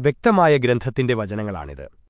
വ്യക്തമായ ഗ്രന്ഥത്തിന്റെ വചനങ്ങളാണിത്.